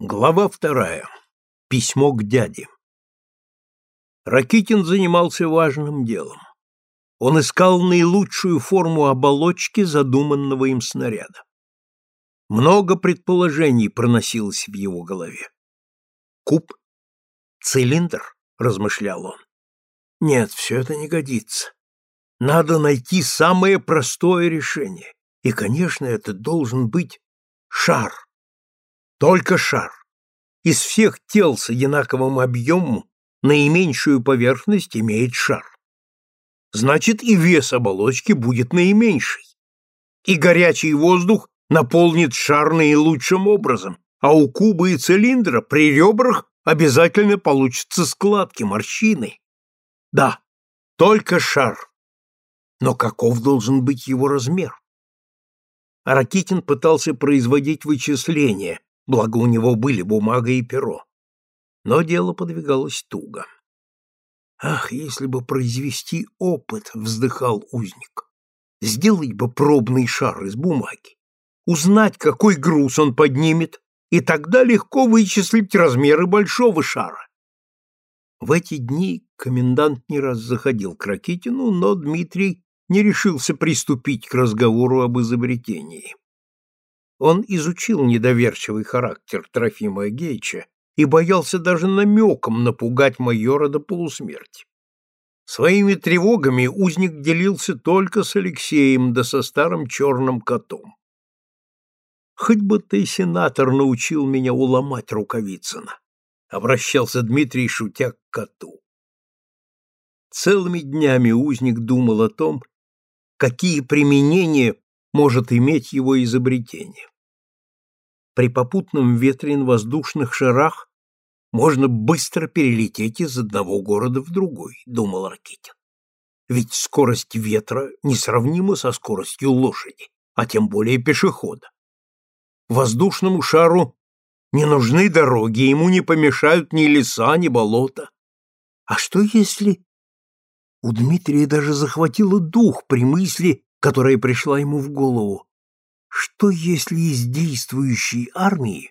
Глава вторая. Письмо к дяде. Ракитин занимался важным делом. Он искал наилучшую форму оболочки задуманного им снаряда. Много предположений проносилось в его голове. Куб? Цилиндр? размышлял он. Нет, все это не годится. Надо найти самое простое решение. И, конечно, это должен быть шар. Только шар. Из всех тел с одинаковым объемом наименьшую поверхность имеет шар. Значит, и вес оболочки будет наименьший. И горячий воздух наполнит шар наилучшим образом, а у куба и цилиндра при ребрах обязательно получатся складки, морщины. Да, только шар. Но каков должен быть его размер? Ракитин пытался производить вычисления, благо у него были бумага и перо. Но дело подвигалось туго. «Ах, если бы произвести опыт!» — вздыхал узник. «Сделать бы пробный шар из бумаги, узнать, какой груз он поднимет, и тогда легко вычислить размеры большого шара». В эти дни комендант не раз заходил к Ракитину, но Дмитрий не решился приступить к разговору об изобретении. Он изучил недоверчивый характер Трофима Гейча и боялся даже намеком напугать майора до полусмерти. Своими тревогами узник делился только с Алексеем да со старым черным котом. «Хоть бы ты, сенатор, научил меня уломать Рукавицына», — обращался Дмитрий, шутя к коту. Целыми днями узник думал о том, какие применения может иметь его изобретение. При попутном ветре на воздушных шарах можно быстро перелететь из одного города в другой, думал Ракитин. Ведь скорость ветра несравнима со скоростью лошади, а тем более пешехода. Воздушному шару не нужны дороги, ему не помешают ни леса, ни болота. А что если... У Дмитрия даже захватило дух при мысли, которая пришла ему в голову. Что если из действующей армии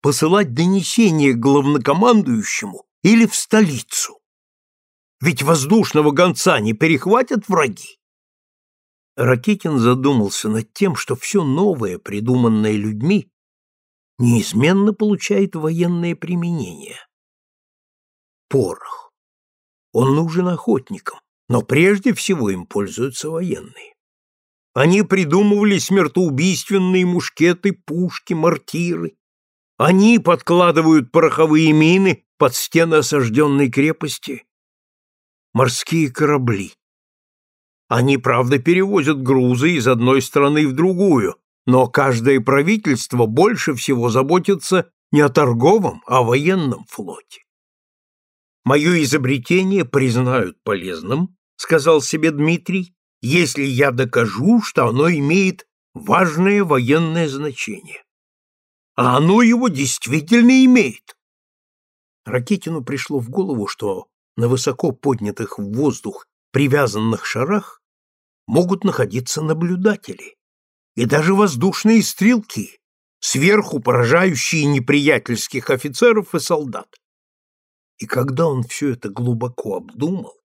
посылать донесение главнокомандующему или в столицу? Ведь воздушного гонца не перехватят враги. Ракетин задумался над тем, что все новое, придуманное людьми, неизменно получает военное применение. Порох. Он нужен охотникам, но прежде всего им пользуются военные. Они придумывали смертоубийственные мушкеты, пушки, мортиры. Они подкладывают пороховые мины под стены осажденной крепости. Морские корабли. Они, правда, перевозят грузы из одной страны в другую, но каждое правительство больше всего заботится не о торговом, а о военном флоте. Мое изобретение признают полезным, сказал себе Дмитрий, если я докажу, что оно имеет важное военное значение. А оно его действительно имеет. Ракетину пришло в голову, что на высоко поднятых в воздух привязанных шарах могут находиться наблюдатели и даже воздушные стрелки, сверху поражающие неприятельских офицеров и солдат. И когда он все это глубоко обдумал,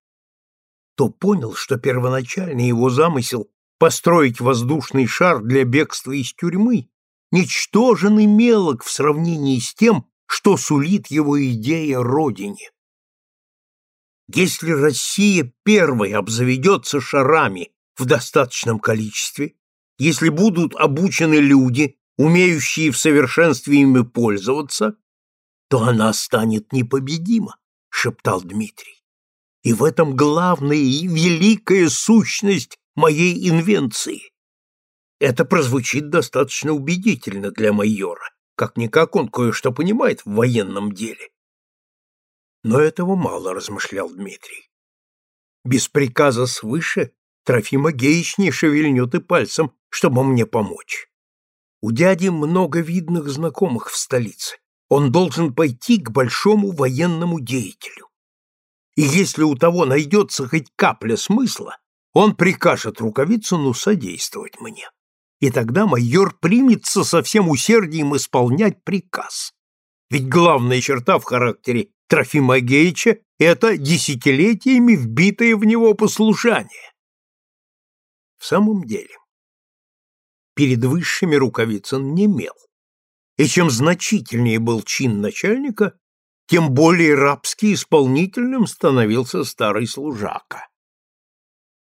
то понял, что первоначальный его замысел построить воздушный шар для бегства из тюрьмы ничтожен и мелок в сравнении с тем, что сулит его идея родине. Если Россия первой обзаведется шарами в достаточном количестве, если будут обучены люди, умеющие в совершенстве ими пользоваться, то она станет непобедима, шептал Дмитрий. И в этом главная и великая сущность моей инвенции. Это прозвучит достаточно убедительно для майора. Как-никак он кое-что понимает в военном деле. Но этого мало, размышлял Дмитрий. Без приказа свыше Трофим Агеич не шевельнет и пальцем, чтобы мне помочь. У дяди много видных знакомых в столице. Он должен пойти к большому военному деятелю и если у того найдется хоть капля смысла, он прикажет Рукавицыну содействовать мне. И тогда майор примется со всем усердием исполнять приказ. ведь главная черта в характере Трофима Агеича — это десятилетиями вбитое в него послушание. В самом деле, перед высшими рукавицын не мел, и чем значительнее был чин начальника, тем более рабски исполнительным становился старый служака.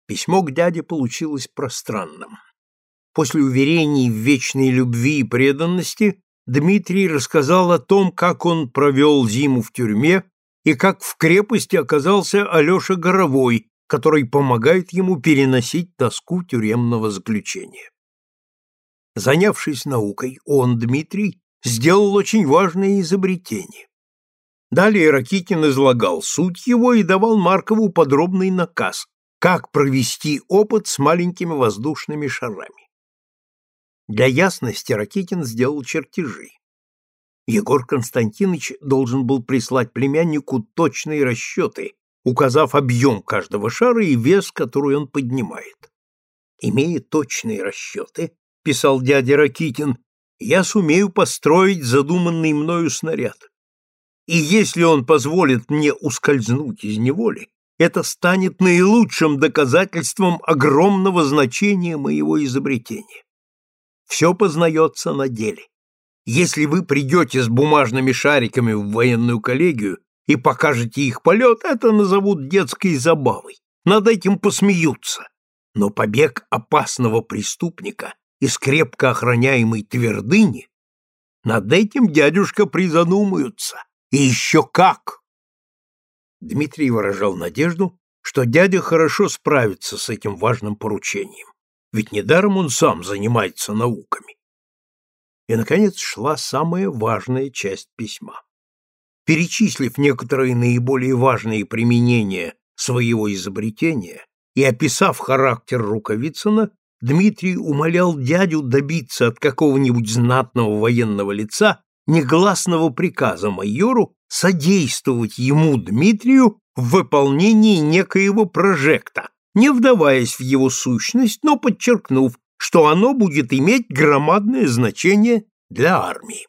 Письмо к дяде получилось пространным. После уверений в вечной любви и преданности Дмитрий рассказал о том, как он провел зиму в тюрьме и как в крепости оказался Алеша Горовой, который помогает ему переносить тоску тюремного заключения. Занявшись наукой, он, Дмитрий, сделал очень важное изобретение. Далее Ракитин излагал суть его и давал Маркову подробный наказ, как провести опыт с маленькими воздушными шарами. Для ясности Ракитин сделал чертежи. Егор Константинович должен был прислать племяннику точные расчеты, указав объем каждого шара и вес, который он поднимает. Имея точные расчеты, писал дядя Ракитин, я сумею построить задуманный мною снаряд. И если он позволит мне ускользнуть из неволи, это станет наилучшим доказательством огромного значения моего изобретения. Все познается на деле. Если вы придете с бумажными шариками в военную коллегию и покажете их полет, это назовут детской забавой. Над этим посмеются. Но побег опасного преступника из крепко охраняемой твердыни, над этим дядюшка призадумаются. И еще как! Дмитрий выражал надежду, что дядя хорошо справится с этим важным поручением ведь недаром он сам занимается науками. И, наконец, шла самая важная часть письма. Перечислив некоторые наиболее важные применения своего изобретения и описав характер Рукавицына, Дмитрий умолял дядю добиться от какого-нибудь знатного военного лица негласного приказа майору содействовать ему, Дмитрию, в выполнении некоего прожекта, не вдаваясь в его сущность, но подчеркнув, что оно будет иметь громадное значение для армии.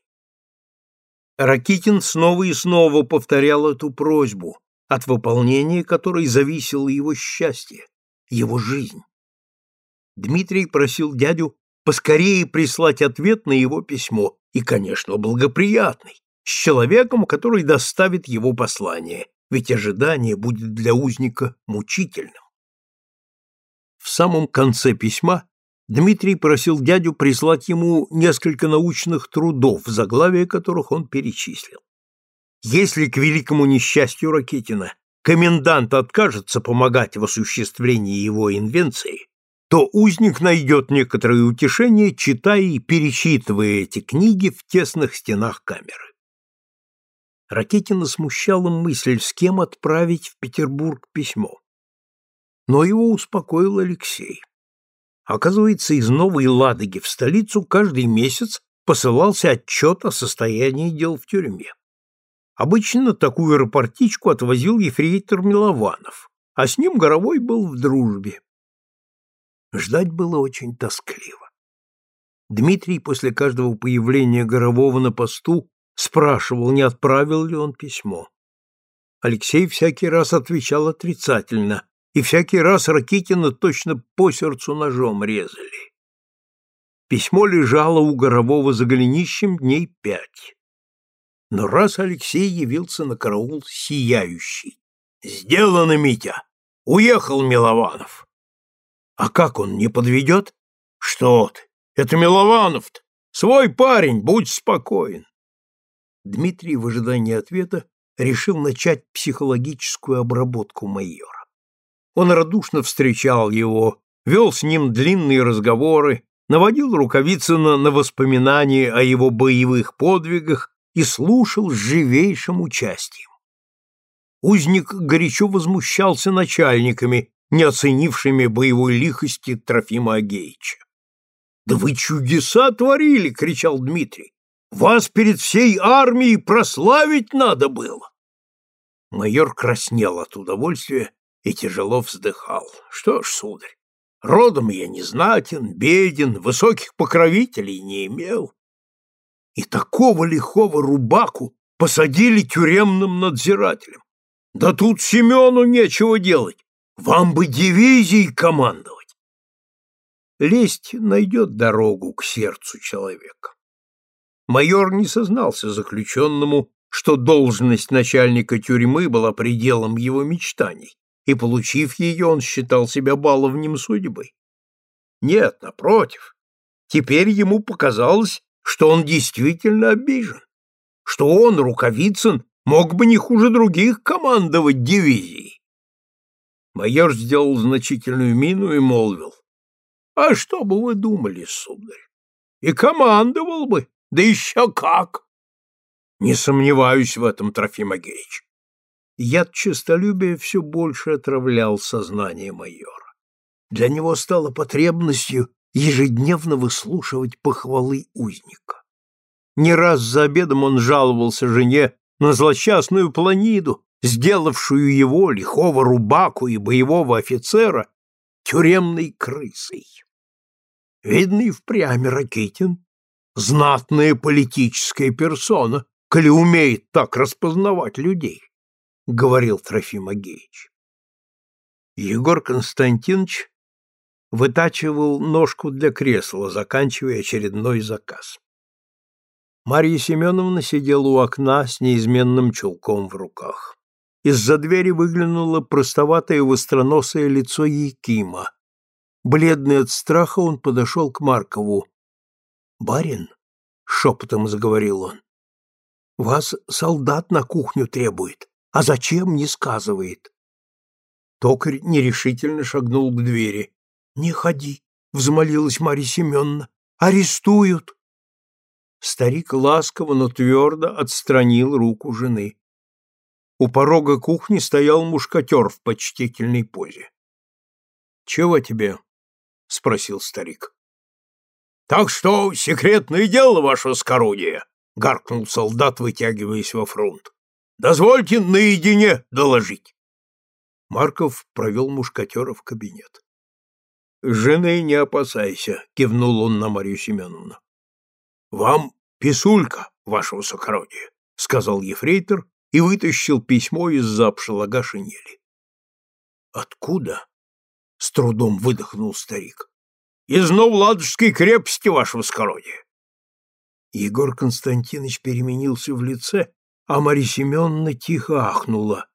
Ракитин снова и снова повторял эту просьбу, от выполнения которой зависело его счастье, его жизнь. Дмитрий просил дядю поскорее прислать ответ на его письмо, и, конечно, благоприятный, с человеком, который доставит его послание, ведь ожидание будет для узника мучительным. В самом конце письма Дмитрий просил дядю прислать ему несколько научных трудов, заглавия которых он перечислил. Если к великому несчастью Ракетина комендант откажется помогать в осуществлении его инвенции, то узник найдет некоторое утешение, читая и перечитывая эти книги в тесных стенах камеры. Ракетина смущала мысль, с кем отправить в Петербург письмо но его успокоил Алексей. Оказывается, из Новой Ладоги в столицу каждый месяц посылался отчет о состоянии дел в тюрьме. Обычно такую рапортичку отвозил ефрейтор Милованов, а с ним Горовой был в дружбе. Ждать было очень тоскливо. Дмитрий после каждого появления Горового на посту спрашивал, не отправил ли он письмо. Алексей всякий раз отвечал отрицательно, и всякий раз Ракитина точно по сердцу ножом резали. Письмо лежало у Горового за голенищем дней пять. Но раз Алексей явился на караул сияющий. «Сделано, Митя! Уехал Милованов!» «А как он, не подведет?» «Что ты? Это Милованов-то! Свой парень, будь спокоен!» Дмитрий в ожидании ответа решил начать психологическую обработку майора. Он радушно встречал его, вел с ним длинные разговоры, наводил Рукавицына на воспоминания о его боевых подвигах и слушал с живейшим участием. Узник горячо возмущался начальниками, не оценившими боевой лихости Трофима Агеича. «Да вы чудеса творили!» — кричал Дмитрий. «Вас перед всей армией прославить надо было!» Майор краснел от удовольствия и тяжело вздыхал. Что ж, сударь, родом я не знатен, беден, высоких покровителей не имел. И такого лихого рубаку посадили тюремным надзирателем. Да тут Семену нечего делать. Вам бы дивизией командовать. Лесть найдет дорогу к сердцу человека. Майор не сознался заключенному, что должность начальника тюрьмы была пределом его мечтаний, и, получив ее, он считал себя баловнем судьбы. Нет, напротив, теперь ему показалось, что он действительно обижен, что он, Рукавицын, мог бы не хуже других командовать дивизией. Майор сделал значительную мину и молвил. — А что бы вы думали, сударь? И командовал бы, да еще как! Не сомневаюсь в этом, Трофим Агеич. Яд честолюбия все больше отравлял сознание майора. Для него стало потребностью ежедневно выслушивать похвалы узника. Не раз за обедом он жаловался жене на злосчастную планиду, сделавшую его, лихого рубаку и боевого офицера, тюремной крысой. Видно, и впрямь Ракитин — знатная политическая персона, коли умеет так распознавать людей, — говорил Трофим Агеич. Егор Константинович вытачивал ножку для кресла, заканчивая очередной заказ. Марья Семеновна сидела у окна с неизменным чулком в руках. Из-за двери выглянуло простоватое востроносое лицо Якима. Бледный от страха он подошел к Маркову. «Барин?» — шепотом заговорил он. «Вас солдат на кухню требует, а зачем не сказывает?» Токарь нерешительно шагнул к двери. «Не ходи», — взмолилась Марья Семеновна. «Арестуют». Старик ласково, но твердо отстранил руку жены. У порога кухни стоял мушкатер в почтительной позе. «Чего тебе?» — спросил старик. «Так что секретное дело, ваше скорудие!» — гаркнул солдат, вытягиваясь во фронт. «Дозвольте наедине доложить!» Марков провел мушкатера в кабинет. Жены не опасайся, кивнул он на Марию Семеновну. Вам писулька, ваше высокородие, сказал ефрейтор и вытащил письмо из-за обшелага шинели. Откуда? с трудом выдохнул старик. Из Новладожской крепости, ваше высокородие. Егор Константинович переменился в лице, а Мария Семеновна тихо ахнула.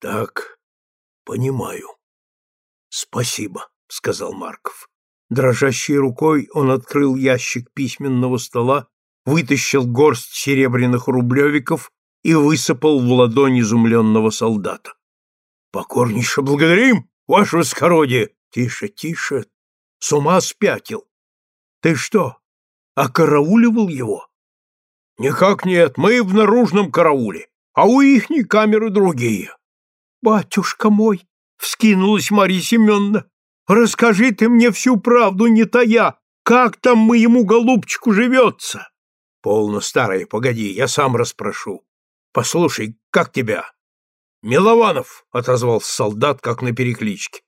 Так, понимаю. Спасибо. — сказал Марков. Дрожащей рукой он открыл ящик письменного стола, вытащил горсть серебряных рублевиков и высыпал в ладонь изумленного солдата. — Покорнейше благодарим, ваше воскородие! — Тише, тише! С ума спятил! Ты что, окарауливал его? — Никак нет, мы в наружном карауле, а у ихней камеры другие. — Батюшка мой! — вскинулась Марья Семеновна. Расскажи ты мне всю правду, не тая, как там моему голубчику живется? Полно, старая, погоди, я сам расспрошу. Послушай, как тебя? Милованов, отозвался солдат, как на перекличке.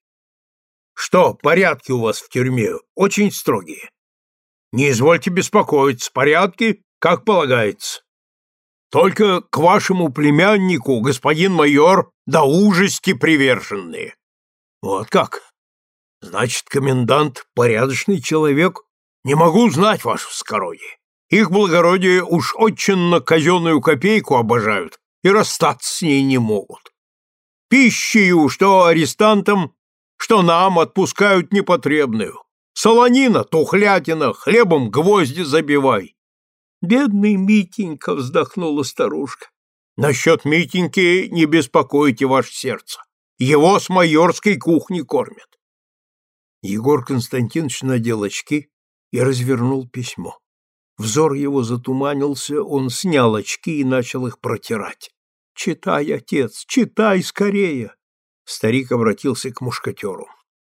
Что, порядки у вас в тюрьме очень строгие? Не извольте беспокоиться, порядки, как полагается. Только к вашему племяннику, господин майор, до ужасти приверженные. Вот как? Значит, комендант — порядочный человек? Не могу знать, ваше скородие. Их благородие уж на казенную копейку обожают и расстаться с ней не могут. Пищею, что арестантам, что нам отпускают непотребную. Солонина, тухлятина, хлебом гвозди забивай. Бедный Митенька, вздохнула старушка. Насчет Митеньки не беспокойте ваше сердце. Его с майорской кухни кормят. Егор Константинович надел очки и развернул письмо. Взор его затуманился, он снял очки и начал их протирать. «Читай, отец, читай скорее!» Старик обратился к мушкатеру.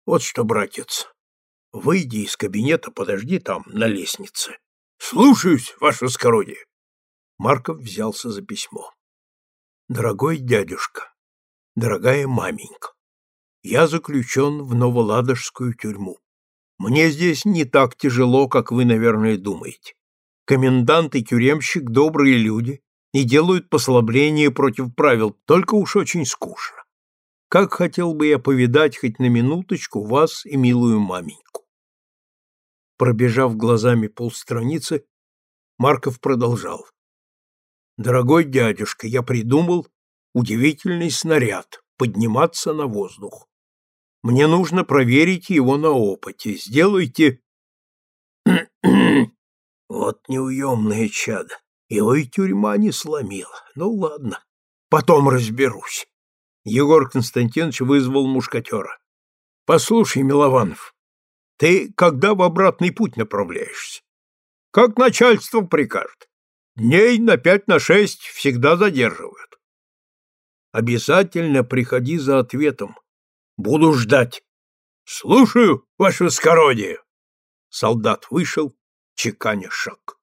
«Вот что, братец, выйди из кабинета, подожди там, на лестнице. Слушаюсь, ваше скородие!» Марков взялся за письмо. «Дорогой дядюшка, дорогая маменька, я заключен в Новоладожскую тюрьму. Мне здесь не так тяжело, как вы, наверное, думаете. Комендант и тюремщик – добрые люди, и делают послабления против правил, только уж очень скучно. Как хотел бы я повидать хоть на минуточку вас и милую маменьку. Пробежав глазами полстраницы, Марков продолжал. Дорогой дядюшка, я придумал удивительный снаряд подниматься на воздух. Мне нужно проверить его на опыте. Сделайте... вот неуемное чадо. Его и тюрьма не сломила. Ну, ладно, потом разберусь. Егор Константинович вызвал мушкатера. — Послушай, Милованов, ты когда в обратный путь направляешься? — Как начальство прикажет. Дней на пять на шесть всегда задерживают. — Обязательно приходи за ответом. Буду ждать. — Слушаю, ваше скородие. Солдат вышел, чеканя шаг.